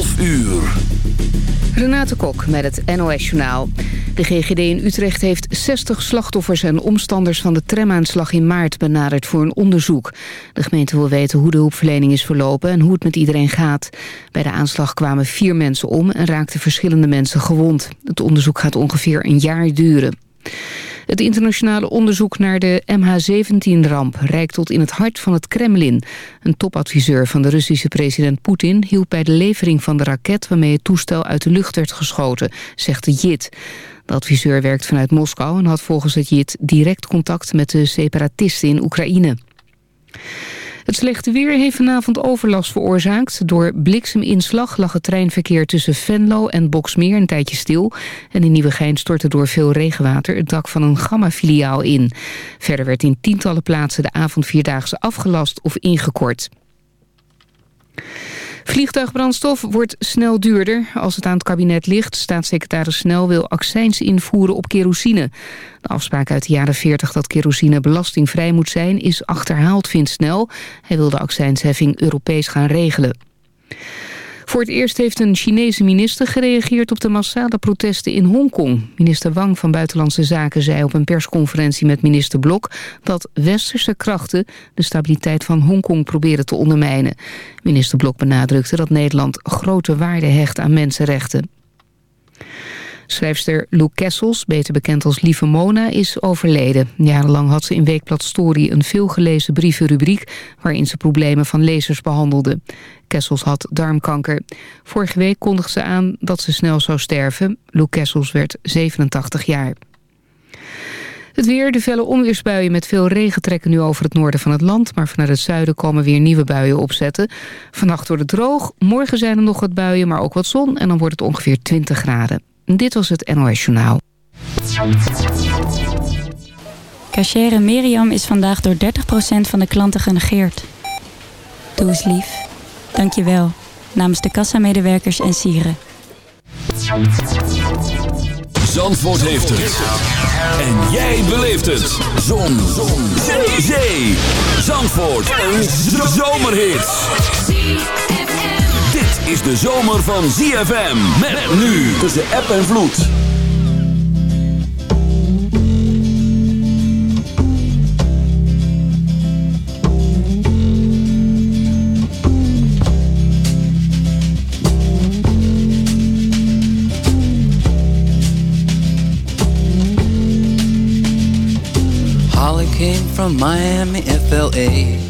12 uur. Renate Kok met het NOS Journaal. De GGD in Utrecht heeft 60 slachtoffers en omstanders van de tramaanslag in maart benaderd voor een onderzoek. De gemeente wil weten hoe de hulpverlening is verlopen en hoe het met iedereen gaat. Bij de aanslag kwamen vier mensen om en raakten verschillende mensen gewond. Het onderzoek gaat ongeveer een jaar duren. Het internationale onderzoek naar de MH17-ramp reikt tot in het hart van het Kremlin. Een topadviseur van de Russische president Poetin hielp bij de levering van de raket waarmee het toestel uit de lucht werd geschoten, zegt de JIT. De adviseur werkt vanuit Moskou en had volgens het JIT direct contact met de separatisten in Oekraïne. Het slechte weer heeft vanavond overlast veroorzaakt. Door blikseminslag lag het treinverkeer tussen Venlo en Boksmeer een tijdje stil. En in Nieuwegein stortte door veel regenwater het dak van een Gamma-filiaal in. Verder werd in tientallen plaatsen de avondvierdaagse afgelast of ingekort. Vliegtuigbrandstof wordt snel duurder. Als het aan het kabinet ligt, staatssecretaris Snel wil accijns invoeren op kerosine. De afspraak uit de jaren 40 dat kerosine belastingvrij moet zijn... is achterhaald, vindt Snel. Hij wil de accijnsheffing Europees gaan regelen. Voor het eerst heeft een Chinese minister gereageerd op de massale protesten in Hongkong. Minister Wang van Buitenlandse Zaken zei op een persconferentie met minister Blok... dat westerse krachten de stabiliteit van Hongkong proberen te ondermijnen. Minister Blok benadrukte dat Nederland grote waarde hecht aan mensenrechten. Schrijfster Lou Kessels, beter bekend als Lieve Mona, is overleden. Jarenlang had ze in Weekblad Story een veelgelezen brievenrubriek... waarin ze problemen van lezers behandelde. Kessels had darmkanker. Vorige week kondigde ze aan dat ze snel zou sterven. Lou Kessels werd 87 jaar. Het weer, de felle onweersbuien met veel regen trekken nu over het noorden van het land... maar vanuit het zuiden komen weer nieuwe buien opzetten. Vannacht wordt het droog, morgen zijn er nog wat buien, maar ook wat zon... en dan wordt het ongeveer 20 graden. Dit was het NOS Journaal. Cachere Miriam is vandaag door 30% van de klanten genegeerd. Doe eens lief. Dank je wel. Namens de kassamedewerkers en sieren. Zandvoort heeft het. En jij beleeft het. Zon. Zon. Zee. Zee. Zandvoort. Een zomerhit. Is de zomer van ZFM. Met nu tussen app en vloed. Holly came from Miami, FLA.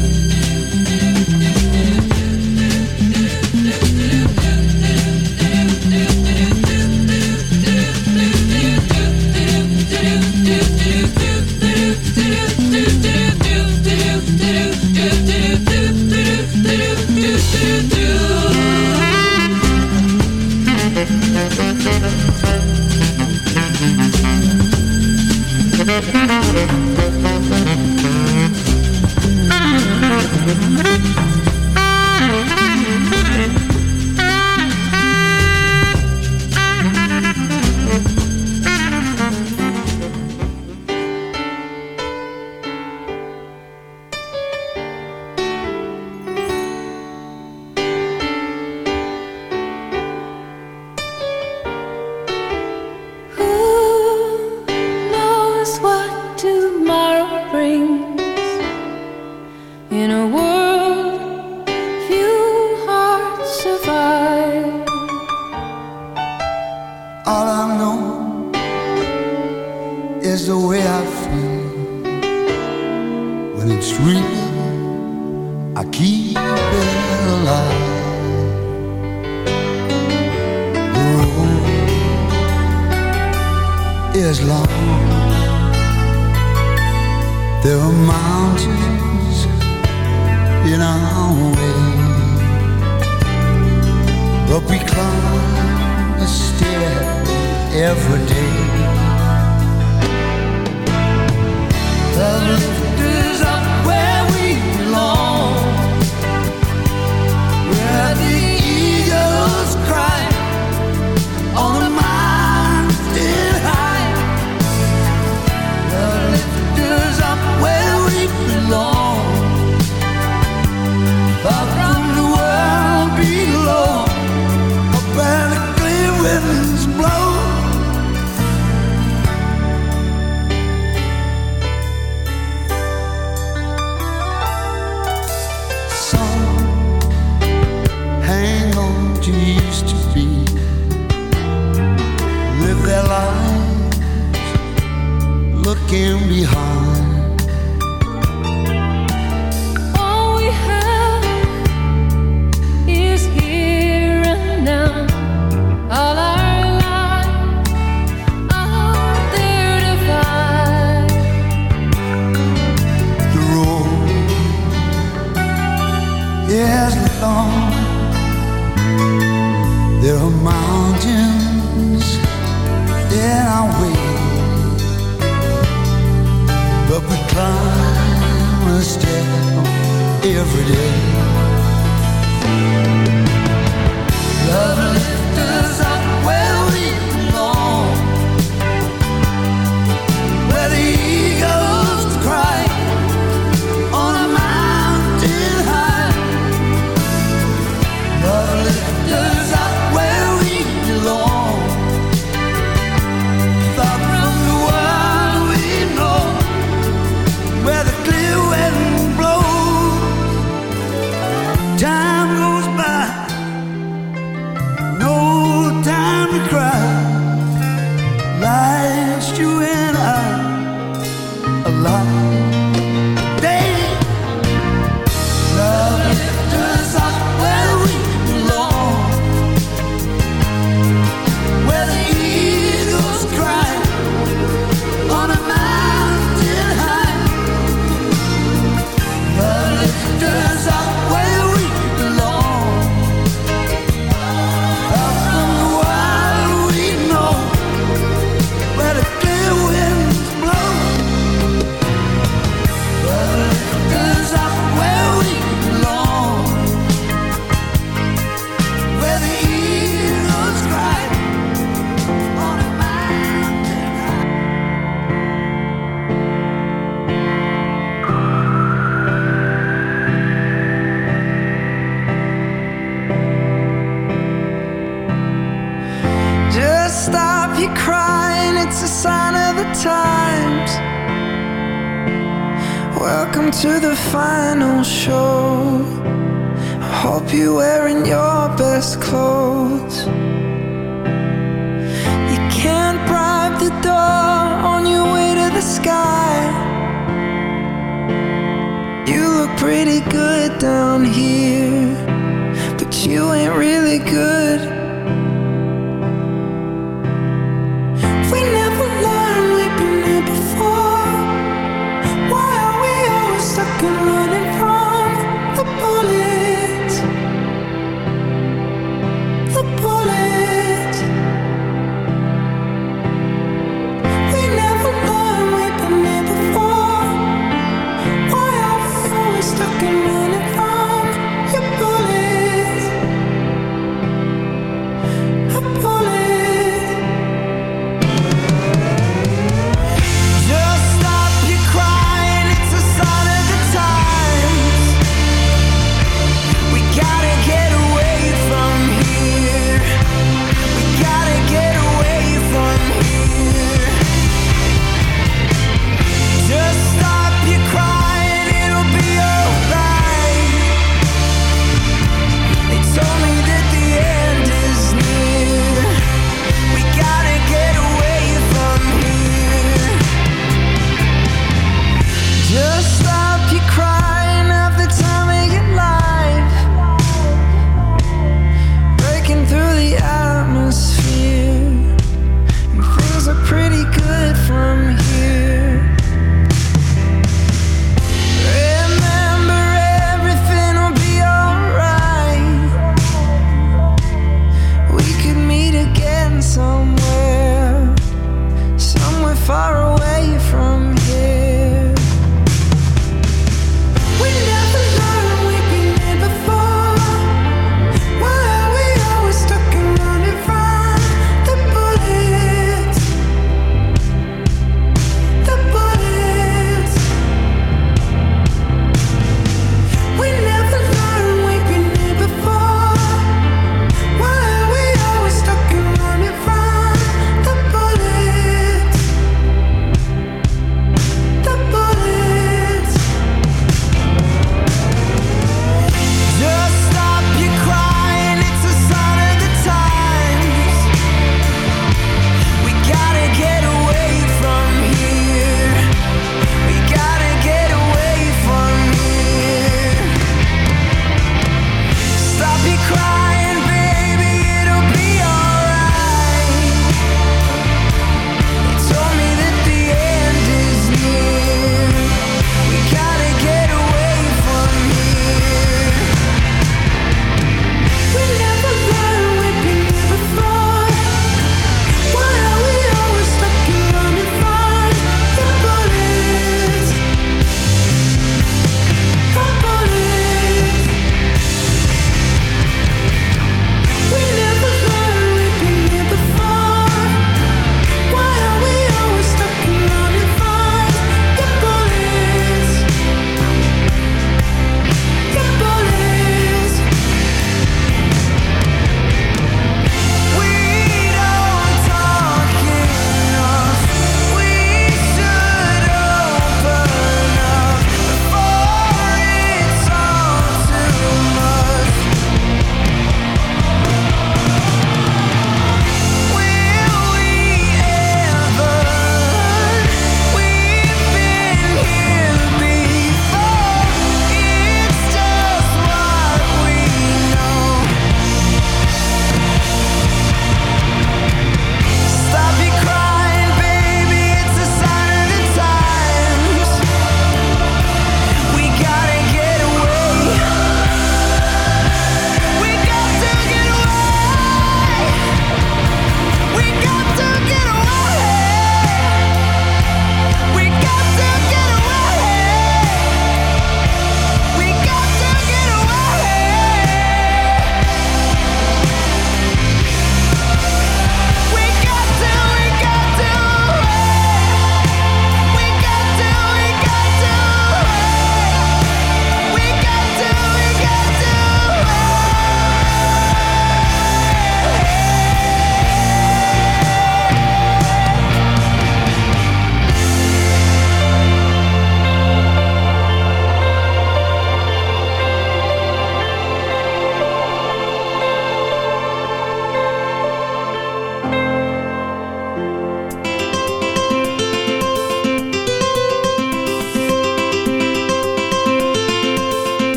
every day. Yeah.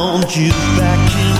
want you back in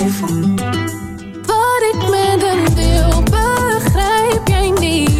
Wat ik met een wil, begrijp jij niet.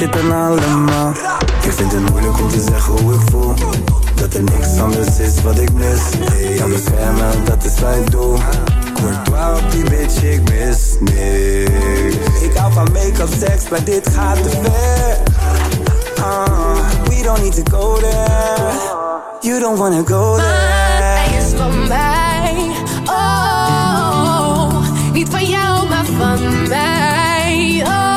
dit dan allemaal? Ik vind het moeilijk om te zeggen hoe ik voel. Dat er niks anders is wat ik mis. Hey, Kan beschermen, dat is wat ik doe Courtois op die bitch, ik mis niks. Ik hou van make-up, seks, maar dit gaat te ver. Ah, we don't need to go there. You don't wanna go there. hij is van mij. Oh, niet van jou, maar van mij. Oh.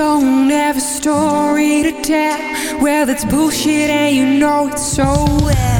don't have a story to tell. Well, that's bullshit and you know it so well.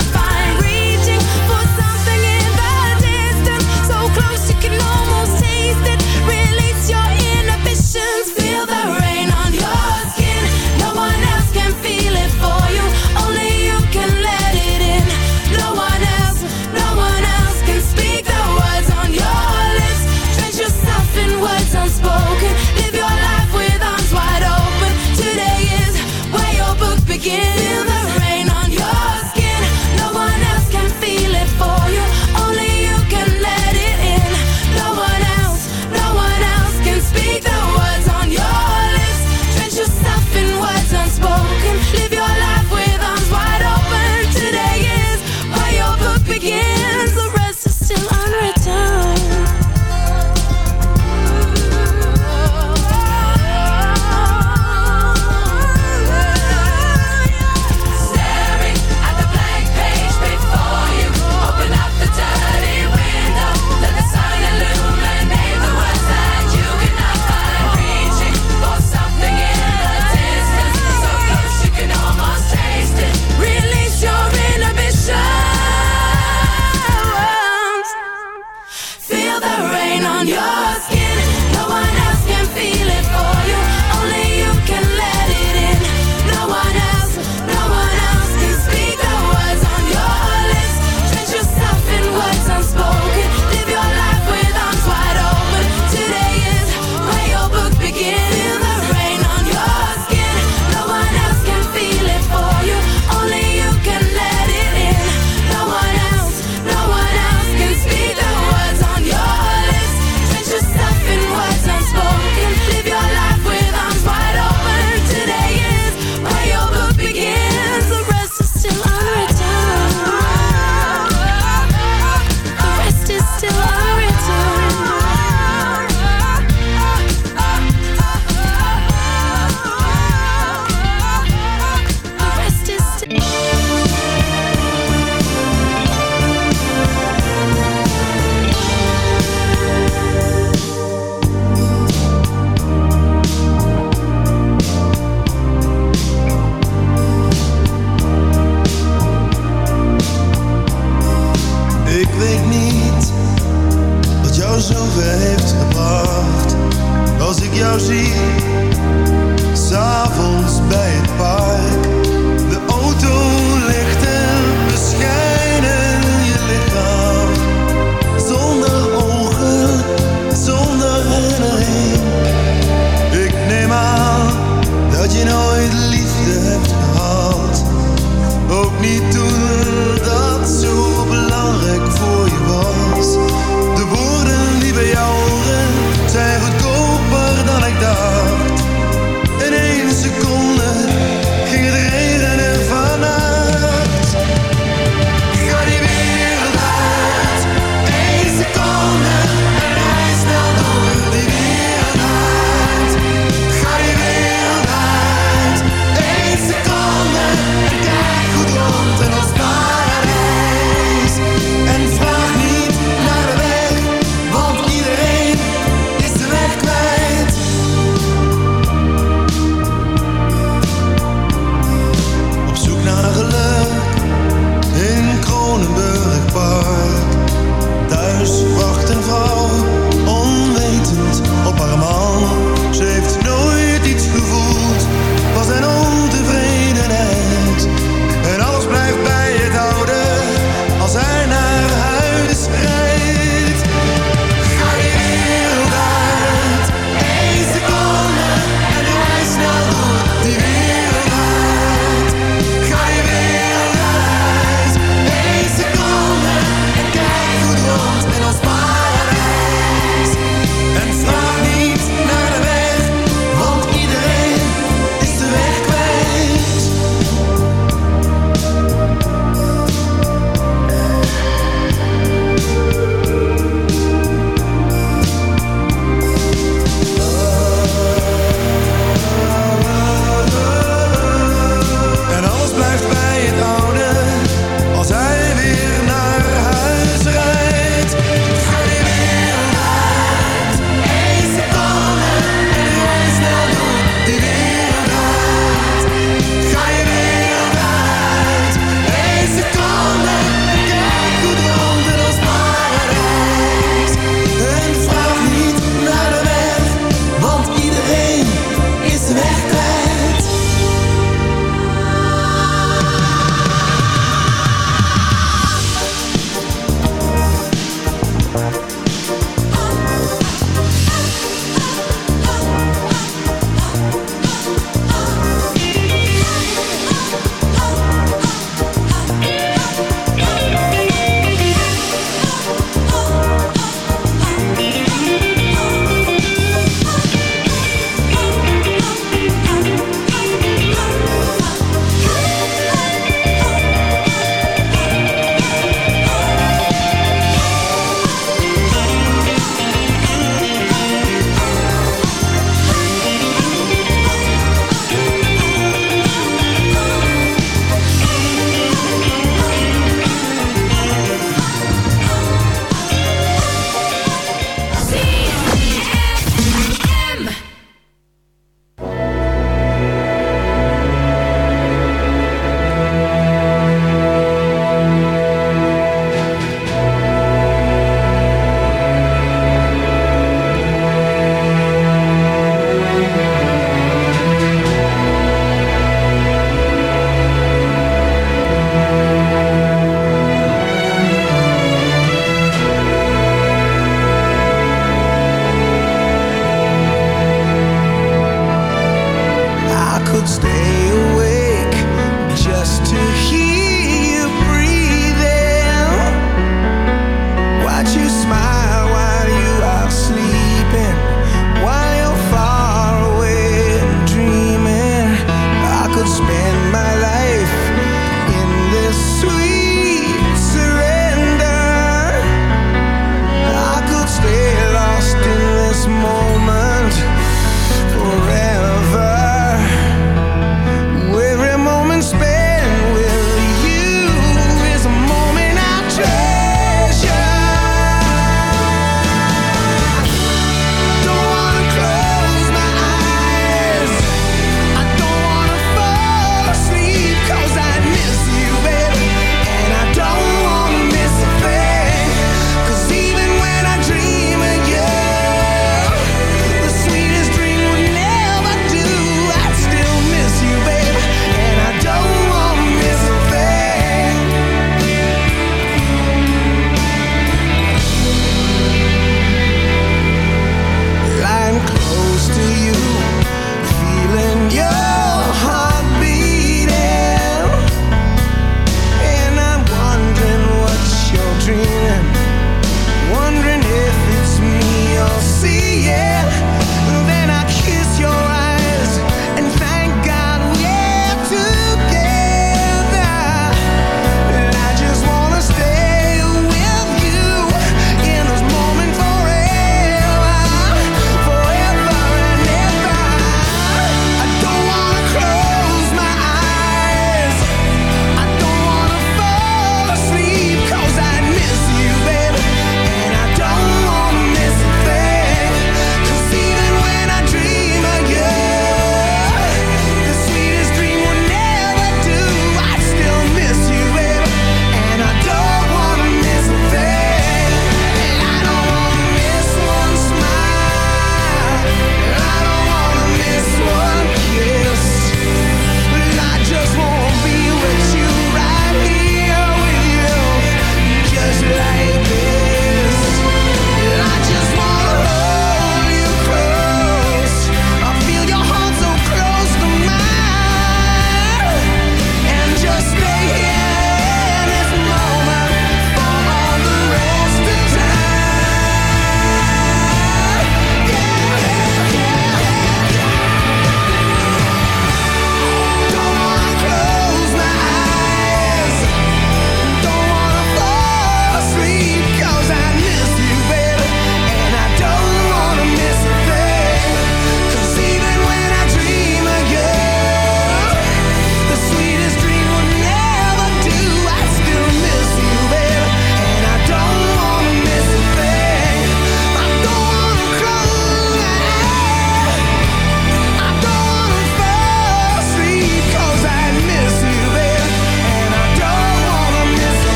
can almost taste it. Release your inhibitions.